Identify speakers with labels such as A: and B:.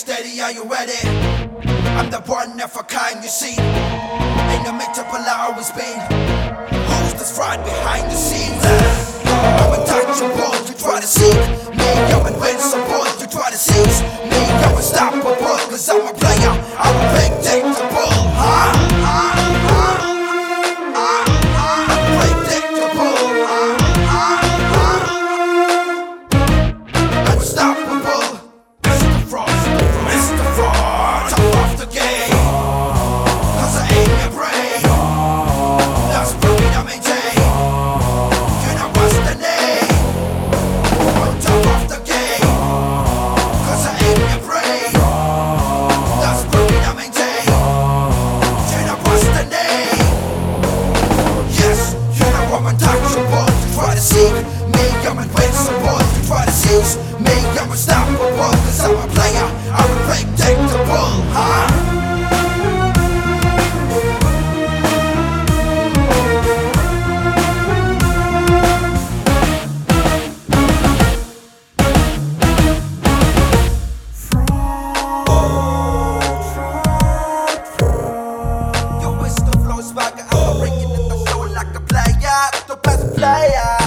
A: steady, are you ready? I'm the one of a kind, you see. Ain't no measurable, I always been. Who's this right behind the scenes? I'm untouchable, you try to seek me. I'm invincible, you try to seize me. I'm unstoppable, cause I'm a player. I'm Me, I'm invincible. You try to seize me, I'm unstoppable. Cause I'm a player, I'm unpredictable, huh? Soul like a player, the best player.